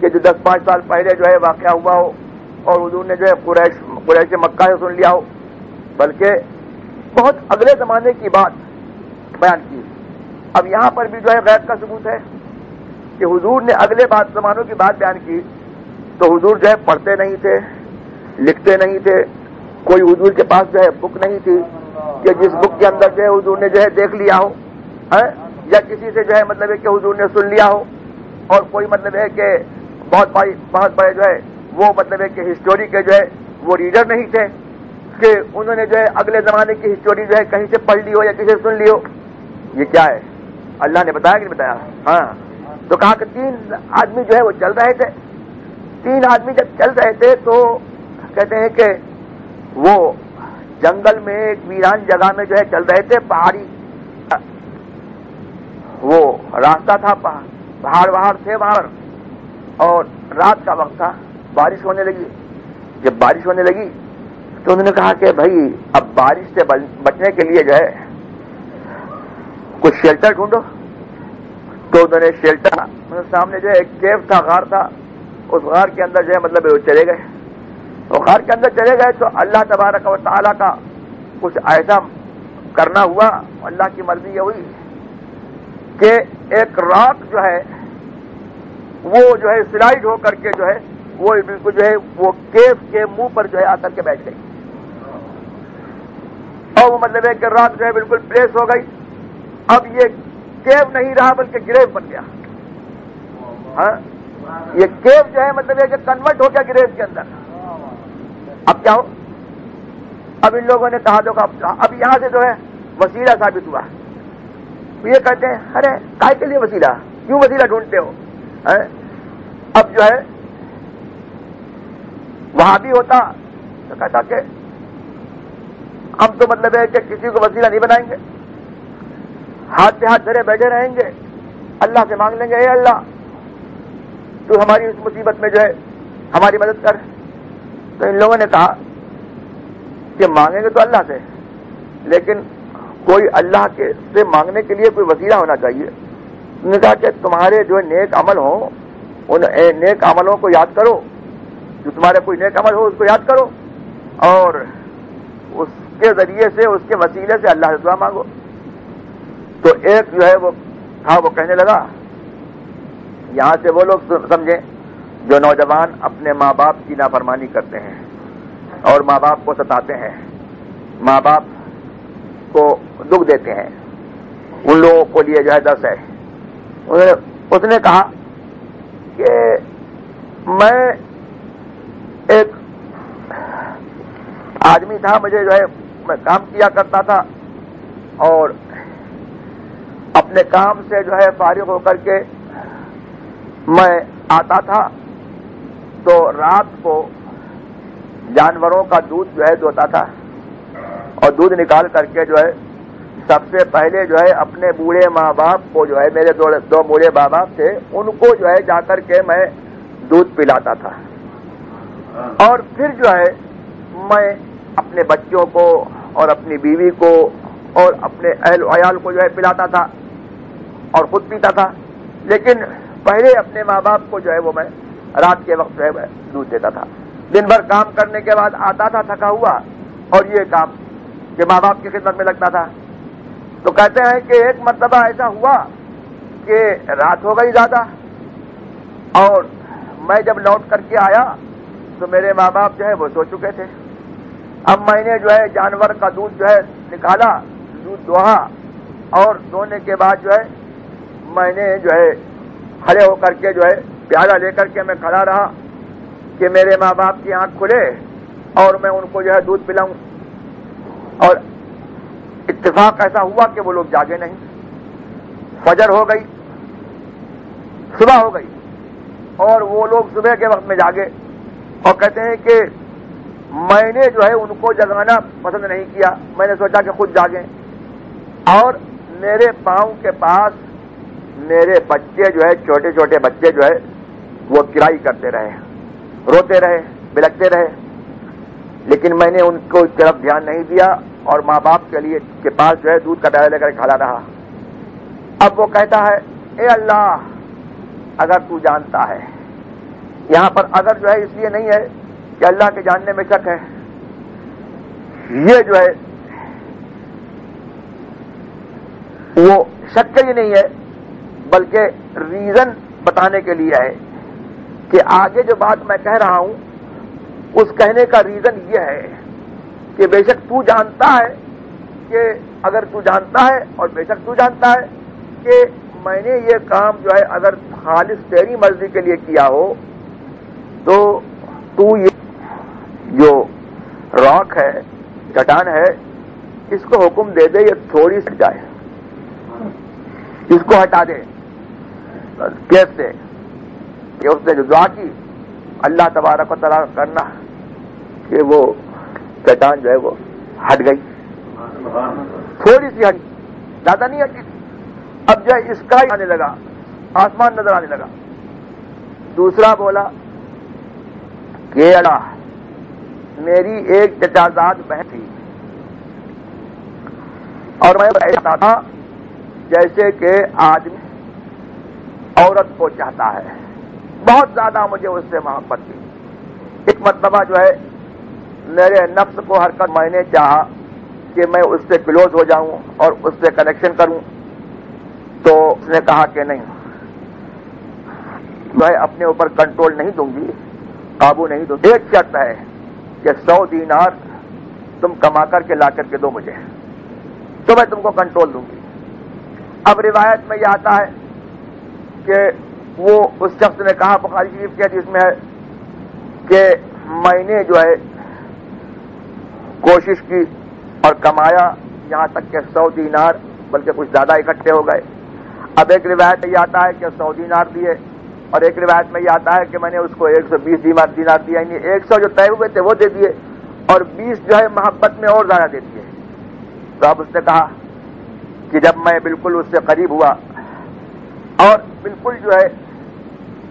کہ جو دس پانچ سال پہلے جو ہے واقعہ ہوا ہو اور حضور نے جو ہے قریش قریش مکہ سے سن لیا ہو، بلکہ بہت اگلے زمانے کی بات بیان کی۔ اب یہاں پر بھی جو ہے غیر کا ثبوت ہے کہ حضور نے اگلے بات زمانوں کی بات بیان کی تو حضور جو ہے پڑھتے نہیں تھے، لکھتے نہیں تھے، کوئی حضور کے پاس جو ہے بک نہیں تھی کہ جس بک کے اندر جو ہے حضور نے جو ہے دیکھ لیا ہو ہاں؟ یا کسی سے جو ہے مطلب ہے کہ حضور نے سن لیا ہو۔ اور کوئی مطلب ہے کہ بہت بڑی بہت بڑے جو ہے وہ مطلب ہے کہ ہسٹوری کے جو ہے وہ ریڈر نہیں تھے۔ کہ انہوں نے جو ہے اگلے زمانے کی ہسٹوری جو ہے کہیں سے پڑھ لی ہو یا کسی سے سن لی ہو، یہ کیا ہے؟ اللہ نے بتایا کہ نہیں بتایا؟ ہاں۔ تو کہا کہ تین آدمی جو ہے وہ چل رہے تھے۔ تین آدمی جب چل رہے تھے تو کہتے ہیں کہ وہ جنگل میں ایک ویران جگہ میں جو ہے چل رہے تھے، پہاڑی۔ وہ راستہ تھا، پہاڑ وہاڑ تھے باہر اور رات کا وقت تھا، بارش ہونے لگی۔ جب بارش ہونے لگی تو انہوں نے کہا کہ بھائی، اب بارش سے بچنے کے لیے جو ہے، کچھ شیلٹر ڈھونڈو۔ تو انہوں نے شیلٹر سامنے جو ہے ایک کیف تھا، غار تھا۔ اس غار کے اندر جو ہے مطلب وہ چلے گئے۔ تو گھر کے اندر چلے گئے تو اللہ تبارک و تعالیٰ کا کچھ ایسا کرنا ہوا۔ اللہ کی مرضی یہ ہوئی کہ ایک راک جو ہے، وہ جو ہے سلائڈ ہو کر کے جو ہے، وہ بالکل جو ہے، وہ کیف کے منہ پر جو ہے، آ کر کے بیٹھ گئی۔ اور وہ مطلب ہے کہ راک جو ہے بالکل پریس ہو گئی۔ اب یہ کیو نہیں رہا، بلکہ گریو بن گیا۔ ہاں؟ یہ کیو جو ہے مطلب ہے کہ کنورٹ ہو گیا گریو کے اندر۔ اب کیا ہو؟ اب ان لوگوں نے کہا جو اب یہاں سے جو ہے، وسیلہ ثابت ہوا۔ یہ کہتے ہیں، ارے، کائے کے لیے وسیلہ؟ کیوں وسیلہ ڈھونڈتے ہو؟ ہاں؟ اب جو ہے، وہاں بھی ہوتا، تو کہتا کہ ہم تو مطلب ہے کہ کسی کو وسیلہ نہیں بنائیں گے۔ ہاتھ پہ ہاتھ دھرے بیٹھے رہیں گے۔ اللہ سے مانگ لیں گے، اے اللہ، تو ہماری اس مصیبت میں جو ہے ہماری مدد کر۔ تو ان لوگوں نے کہا کہ مانگیں گے تو اللہ سے، لیکن کوئی اللہ کے سے مانگنے کے لیے کوئی وسیلہ ہونا چاہیے۔ انہوں نے کہا کہ تمہارے جو نیک عمل ہوں، ان نیک عملوں کو یاد کرو۔ جو تمہارے کوئی نیک عمل ہو، اس کو یاد کرو۔ اور اس کے ذریعے سے اس کے وسیلے سے اللہ سے دعا مانگو۔ تو ایک جو ہے وہ تھا وہ کہنے لگا، یہاں سے وہ لوگ سمجھیں جو نوجوان اپنے ماں باپ کی نافرمانی کرتے ہیں اور ماں باپ کو ستاتے ہیں، ماں باپ کو دکھ دیتے ہیں، ان لوگوں کو لیے جو ہے دس ہے۔ اس نے کہا کہ میں ایک آدمی تھا، مجھے جو ہے میں کام کیا کرتا تھا اور اپنے کام سے جو ہے فارغ ہو کر کے میں آتا تھا، تو رات کو جانوروں کا دودھ جو ہے دھوتا تھا اور دودھ نکال کر کے جو ہے سب سے پہلے جو ہے اپنے بوڑھے ماں باپ کو جو ہے، میرے دو دو بوڑھے ماں باپ تھے، ان کو جو ہے جا کر کے میں دودھ پلاتا تھا۔ اور پھر جو ہے میں اپنے بچوں کو اور اپنی بیوی کو اور اپنے اہل عیال کو جو ہے پلاتا تھا اور خود پیتا تھا۔ لیکن پہلے اپنے ماں باپ کو جو ہے وہ میں رات کے وقت جو ہے دودھ دیتا تھا۔ دن بھر کام کرنے کے بعد آتا تھا، تھکا ہوا اور یہ کام کہ ماں باپ کی خدمت میں لگتا تھا۔ تو کہتے ہیں کہ ایک مرتبہ ایسا ہوا کہ رات ہو گئی زیادہ اور میں جب لوٹ کر کے آیا تو میرے ماں باپ جو ہے وہ سو چکے تھے۔ اب میں نے جو ہے جانور کا دودھ جو ہے نکالا، دودھ دوہا، اور دھونے کے بعد جو ہے میں نے جو ہے کھڑے ہو کر کے جو ہے پیالہ لے کر کے میں کھڑا رہا کہ میرے ماں باپ کی آنکھ کھلے اور میں ان کو جو ہے دودھ پلاؤں۔ اور اتفاق ایسا ہوا کہ وہ لوگ جاگے نہیں۔ فجر ہو گئی، صبح ہو گئی اور وہ لوگ صبح کے وقت میں جاگے اور کہتے ہیں کہ میں نے جو ہے ان کو جگانا پسند نہیں کیا۔ میں نے سوچا کہ خود جاگیں۔ اور میرے پاؤں کے پاس میرے بچے جو ہے، چھوٹے چھوٹے بچے جو ہے، وہ کرائی کرتے رہے۔ روتے رہے، بلکتے رہے۔ لیکن میں نے ان کو طرف دھیان نہیں دیا اور ماں باپ کے لیے کے پاس جو ہے دودھ کا ڈایا لے کر کھالا رہا۔ اب وہ کہتا ہے، اے اللہ، اگر تو جانتا ہے۔ یہاں پر اگر جو ہے اس لیے نہیں ہے کہ اللہ کے جاننے میں شک ہے۔ یہ جو ہے، وہ شک ہی نہیں ہے، بلکہ ریزن بتانے کے لیے ہے کہ آگے جو بات میں کہہ رہا ہوں، اس کہنے کا ریزن یہ ہے کہ بے شک تو جانتا ہے کہ اگر تو جانتا ہے اور بے شک تو جانتا ہے کہ میں نے یہ کام جو ہے، اگر خالص تیری مرضی کے لیے کیا ہو، تو تو یہ جو راک ہے چٹان ہے، اس کو حکم دے دے یہ تھوڑی سی جائے۔ اس کو ہٹا دے۔ کیسے کہ اس نے جو دعا کی، اللہ تبارک و تعالیٰ کرنا کہ وہ چٹان جو ہے وہ ہٹ گئی۔ تھوڑی سی ہٹ زیادہ نہیں ہٹی۔ اب جو ہے اس کا ہی آنے لگا۔ آسمان نظر آنے لگا۔ دوسرا بولا، کہ اللہ میری ایک چچازاد بہن تھی۔ اور میں ایسا تھا جیسے کہ آدمی عورت کو چاہتا ہے۔ بہت زیادہ مجھے اس سے محبت تھی۔ ایک مرتبہ جو ہے، میرے نفس کو حرکت میں نے چاہا کہ میں اس سے کلوز ہو جاؤں اور اس سے کنیکشن کروں۔ تو اس نے کہا کہ نہیں، میں اپنے اوپر کنٹرول نہیں دوں گی، قابو نہیں دوں ایک شرط ہے کہ سو دینار تم کما کر کے لا کر کے دو مجھے۔ تو میں تم کو کنٹرول دوں گی۔ اب روایت میں یہ آتا ہے کہ وہ اس شخص نے کہا، بخاری شریف کے جس میں ہے کہ میں نے جو ہے کوشش کی اور کمایا یہاں تک کہ سو دینار، بلکہ کچھ زیادہ اکٹھے ہو گئے۔ اب ایک روایت یہ آتا ہے کہ سو دینار دیے۔ اور ایک روایت میں یہ آتا ہے کہ میں نے اس کو ایک سو بیس دینار دیا یعنی ایک سو جو طے ہوئے تھے وہ دے دیے اور بیس جو ہے محبت میں اور زیادہ دے دیے۔ تو اب اس نے کہا کہ جب میں بالکل اس سے قریب ہوا اور بالکل جو ہے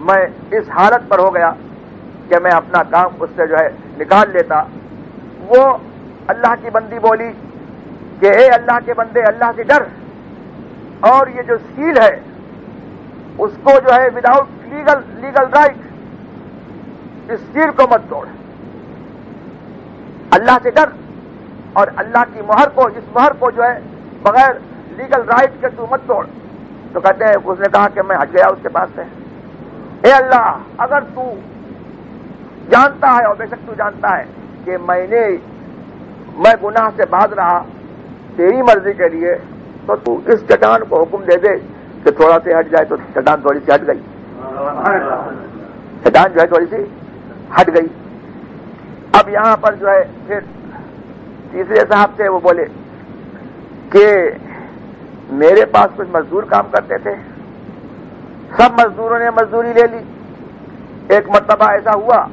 میں اس حالت پر ہو گیا کہ میں اپنا کام اس سے جو ہے نکال لیتا، وہ اللہ کی بندی بولی کہ اے اللہ کے بندے، اللہ سے ڈر اور یہ جو سیل ہے اس کو جو ہے وداؤٹ لیگل لیگل رائٹ اس سیل کو مت توڑ۔ اللہ سے ڈر اور اللہ کی مہر کو، اس مہر کو جو ہے بغیر لیگل رائٹ کے تو مت توڑ۔ تو کہتے ہیں، اس نے کہا کہ میں ہٹ گیا اس کے پاس سے۔ اے اللہ، اگر تو جانتا ہے اور بے شک تو جانتا ہے کہ میں نے، میں گناہ سے باز رہا، تیری مرضی کے لیے، تو تو اس چٹان کو حکم دے دے۔ کہ تھوڑا سے ہٹ جائے تو چٹان تھوڑی سی ہٹ گئی۔ چٹان جو ہے تھوڑی سی ہٹ گئی۔ اب یہاں پر جو ہے پھر تیسرے صاحب سے وہ بولے کہ میرے پاس کچھ مزدور کام کرتے تھے۔ سب مزدوروں نے مزدوری لے لی۔ ایک مرتبہ ایسا ہوا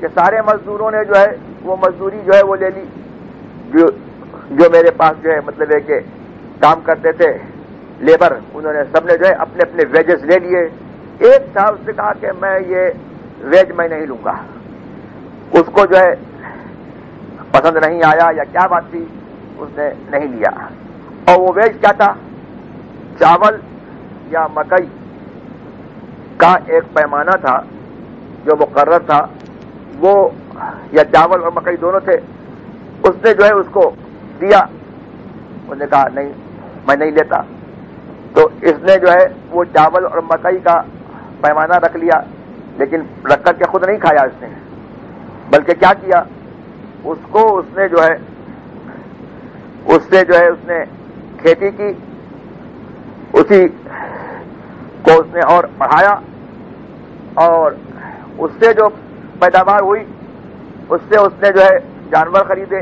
کہ سارے مزدوروں نے جو ہے وہ مزدوری جو ہے وہ لے لی۔ جو جو میرے پاس جو ہے مطلب ہے کہ کام کرتے تھے۔ لیبر، انہوں نے سب نے جو ہے اپنے اپنے ویجز لے لیے۔ ایک تھا اس نے کہا کہ میں یہ ویج میں نہیں لوں گا۔ اس کو جو ہے پسند نہیں آیا یا کیا بات تھی، اس نے نہیں لیا۔ اور وہ ویج کیا تھا؟ چاول یا مکئی کا ایک پیمانہ تھا، جو مقرر تھا۔ وہ یا چاول اور مکئی دونوں تھے۔ اس نے جو ہے اس کو دیا۔ اس نے کہا، نہیں، میں نہیں لیتا۔ تو اس نے جو ہے وہ چاول اور مکئی کا پیمانہ رکھ لیا، لیکن رکھ کر کے خود نہیں کھایا اس نے۔ بلکہ کیا کیا؟ اس کو اس نے جو ہے، اس سے جو ہے، اس نے کھیتی کی، اسی کو اس نے اور پڑھایا اور اس سے جو پیداوار ہوئی، اس سے اس نے جو ہے جانور خریدے۔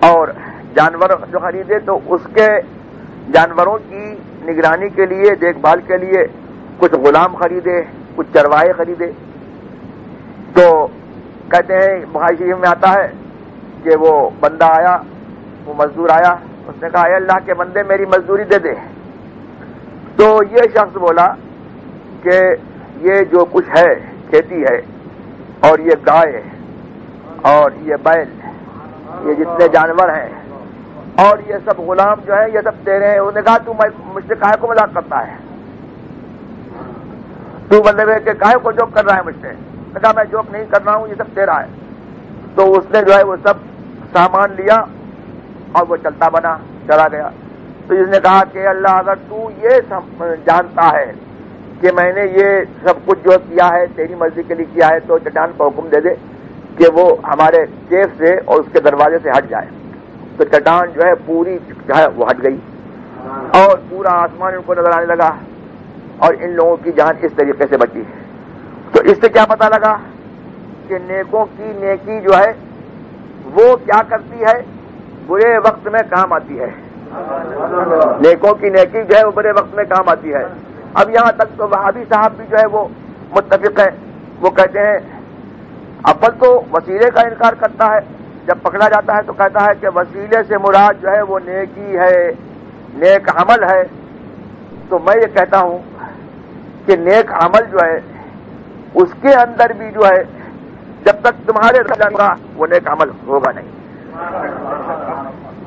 اور جانور جو خریدے تو اس کے جانوروں کی نگرانی کے لیے، دیکھ بھال کے لیے کچھ غلام خریدے، کچھ چروائے خریدے۔ تو کہتے ہیں بھائی شریف میں آتا ہے کہ وہ بندہ آیا، وہ مزدور آیا، اس نے کہا، اے اللہ کے بندے، میری مزدوری دے دے۔ تو یہ شخص بولا کہ یہ جو کچھ ہے، کھیتی ہے، اور یہ گائے اور یہ بیل، یہ جتنے جانور ہیں اور یہ سب غلام جو ہے یہ سب تیرے ہیں۔ انہوں نے کہا، تو مجھ سے کائے کو مذاق کرتا ہے۔ تو مطلب کہ کائے کو جوک کر رہا ہے مجھ سے کہا، میں جوک نہیں کر رہا ہوں، یہ سب تیرا ہے۔ تو اس نے جو ہے وہ سب سامان لیا اور وہ چلتا بنا، چلا گیا۔ تو اس نے کہا کہ اللہ، اگر تو یہ جانتا ہے کہ میں نے یہ سب کچھ جو کیا ہے، تیری مرضی کے لیے کیا ہے، تو چٹان کو حکم دے دے کہ وہ ہمارے کیف سے اور اس کے دروازے سے ہٹ جائے۔ تو چٹان جو ہے پوری جو ہے وہ ہٹ گئی اور پورا آسمان ان کو نظر آنے لگا اور ان لوگوں کی جان اس طریقے سے بچی تو اس سے کیا پتا لگا کہ نیکوں کی نیکی جو ہے وہ کیا کرتی ہے؟ برے وقت میں کام آتی ہے۔ نیکوں کی نیکی جو ہے وہ برے وقت میں کام آتی ہے۔ اب یہاں تک تو وہابی صاحب بھی جو ہے وہ متفق ہے وہ کہتے ہیں اول تو وسیلے کا انکار کرتا ہے۔ جب پکڑا جاتا ہے تو کہتا ہے کہ وسیلے سے مراد جو ہے وہ نیکی ہے، نیک عمل ہے۔ تو میں یہ کہتا ہوں کہ نیک عمل جو ہے، اس کے اندر بھی جو ہے، جب تک تمہارے گا، وہ نیک عمل ہوگا نہیں۔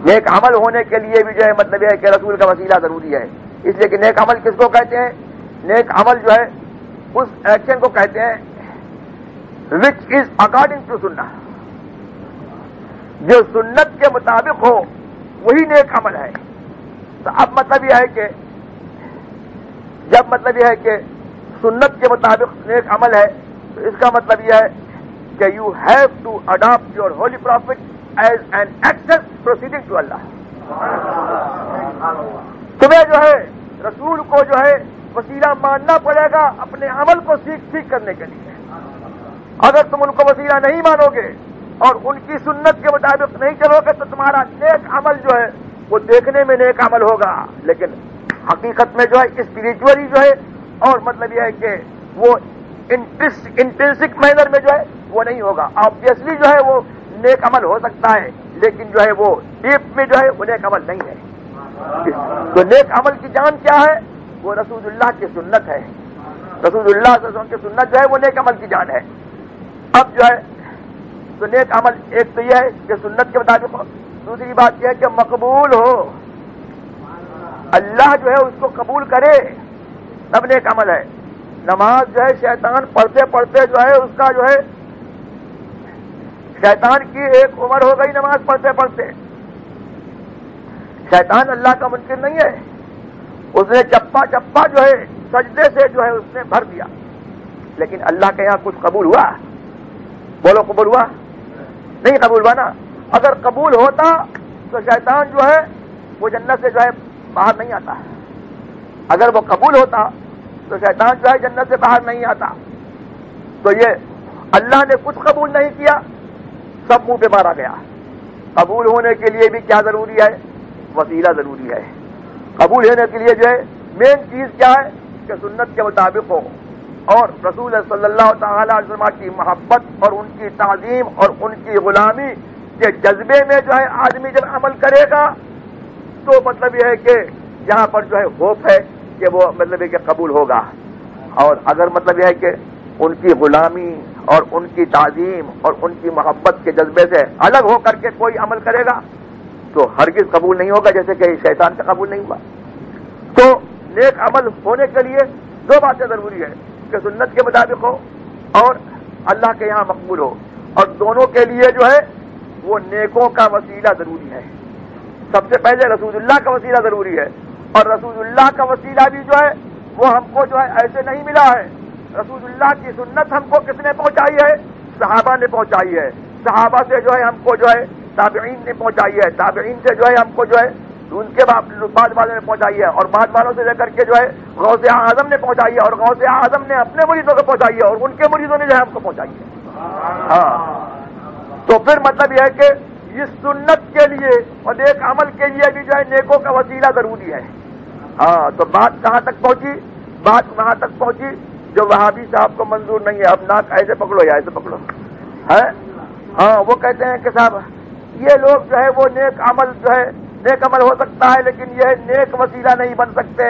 نیک عمل ہونے کے لیے بھی جو ہے مطلب یہ ہے کہ رسول کا وسیلہ ضروری ہے۔ اس لیے کہ نیک عمل کس کو کہتے ہیں؟ نیک عمل جو ہے، اس ایکشن کو کہتے ہیں وچ از اکارڈنگ ٹو سننا جو سنت کے مطابق ہو، وہی نیک عمل ہے۔ تو اب مطلب یہ ہے کہ، جب مطلب یہ ہے کہ سنت کے مطابق نیک عمل ہے، تو اس کا مطلب یہ ہے کہ you have to adapt your holy prophet as an excel proceeding to اللہ تمہیں جو ہے، رسول کو جو ہے، وسیلہ ماننا پڑے گا اپنے عمل کو سیکھ سیکھ کرنے کے لیے۔ اگر تم ان کو وسیلہ نہیں مانو گے اور ان کی سنت کے مطابق نہیں چلو گے تو تمہارا نیک عمل جو ہے وہ دیکھنے میں نیک عمل ہوگا۔ لیکن حقیقت میں جو ہے اسپرچولی جو ہے اور مطلب یہ ہے کہ وہ انٹینسک مینر میں جو ہے وہ نہیں ہوگا۔ آبویسلی جو ہے وہ نیک عمل ہو سکتا ہے، لیکن جو ہے وہ ڈیپ میں جو ہے وہ نیک عمل نہیں ہے۔ تو نیک عمل کی جان کیا ہے؟ وہ رسول اللہ کی سنت ہے۔ رسول اللہ صلی اللہ علیہ وسلم کی سنت جو ہے وہ نیک عمل کی جان ہے۔ اب جو ہے تو نیک عمل ایک تو یہ ہے کہ سنت کے مطابق ہو۔ دوسری بات یہ ہے کہ مقبول ہو۔ اللہ جو ہے اس کو قبول کرے۔ تب نیک عمل ہے۔ نماز جو ہے شیطان پڑھتے پڑھتے جو ہے اس کا جو ہے شیطان کی ایک عمر ہو گئی نماز پڑھتے پڑھتے۔ شیطان اللہ کا منکر نہیں ہے۔ اس نے چپا چپا جو ہے سجدے سے جو ہے اس نے بھر دیا۔ لیکن اللہ کے یہاں کچھ قبول ہوا۔ بولو قبول ہوا۔ نہیں قبول ہوا نا اگر قبول ہوتا تو شیطان جو ہے، وہ جنت سے جو ہے باہر نہیں آتا۔ اگر وہ قبول ہوتا تو شیطان جو ہے جنت سے باہر نہیں آتا۔ تو یہ اللہ نے کچھ قبول نہیں کیا، سب منہ پہ مارا گیا۔ قبول ہونے کے لیے بھی کیا ضروری ہے؟ وسیلہ ضروری ہے۔ قبول ہونے کے لیے جو ہے مین چیز کیا ہے؟ کہ سنت کے مطابق ہو۔ اور رسول صلی اللہ تعالی علیہ وسلم کی محبت اور ان کی تعظیم اور ان کی غلامی کے جذبے میں جو ہے آدمی جب عمل کرے گا، تو مطلب یہ ہے کہ یہاں پر جو ہے ہوپ ہے کہ وہ مطلب یہ کہ قبول ہوگا۔ اور اگر مطلب یہ ہے کہ ان کی غلامی اور ان کی تعظیم اور ان کی محبت کے جذبے سے الگ ہو کر کے کوئی عمل کرے گا، تو ہرگز قبول نہیں ہوگا، جیسے کہ شیطان کا قبول نہیں ہوا۔ تو نیک عمل ہونے کے لیے دو باتیں ضروری ہے کہ سنت کے مطابق ہو اور اللہ کے یہاں مقبول ہو۔ اور دونوں کے لیے جو ہے، وہ نیکوں کا وسیلہ ضروری ہے۔ سب سے پہلے رسول اللہ کا وسیلہ ضروری ہے۔ اور رسول اللہ کا وسیلہ بھی جو ہے، وہ ہم کو جو ہے ایسے نہیں ملا ہے۔ رسول اللہ کی سنت ہم کو کس نے پہنچائی ہے؟ صحابہ نے پہنچائی ہے۔ صحابہ سے جو ہے، ہم کو جو ہے، تابعین نے پہنچائی ہے۔ تابعین سے جو ہے، ہم کو جو ہے ان کے بعد والوں نے پہنچائی ہے اور بعد والوں سے لے کر کے جو ہے غوث اعظم نے پہنچائی ہے اور غوث اعظم نے اپنے مریضوں کو پہنچائی ہے اور ان کے مریضوں نے جو ہے ہم کو پہنچائی ہے۔ ہاں۔ تو پھر مطلب یہ ہے کہ اس سنت کے لیے اور نیک عمل کے لیے بھی جو ہے نیکوں کا وسیلہ ضروری ہے۔ ہاں تو بات کہاں تک پہنچی؟ بات وہاں تک پہنچی جو وہابی صاحب کو منظور نہیں ہے۔ اب ناک ایسے پکڑو یا ایسے پکڑو۔ ہے ہاں وہ کہتے ہیں کہ صاحب یہ لوگ جو ہے وہ نیک عمل جو ہے نیک عمل ہو سکتا ہے، لیکن یہ نیک وسیلہ نہیں بن سکتے۔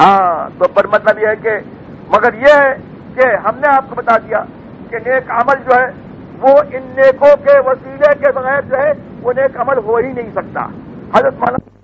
ہاں تو پر مطلب یہ ہے کہ، مگر یہ ہے کہ ہم نے آپ کو بتا دیا کہ نیک عمل جو ہے، وہ ان نیکوں کے وسیلے کے بغیر جو ہے، وہ نیک عمل ہو ہی نہیں سکتا۔ حضرت مولانا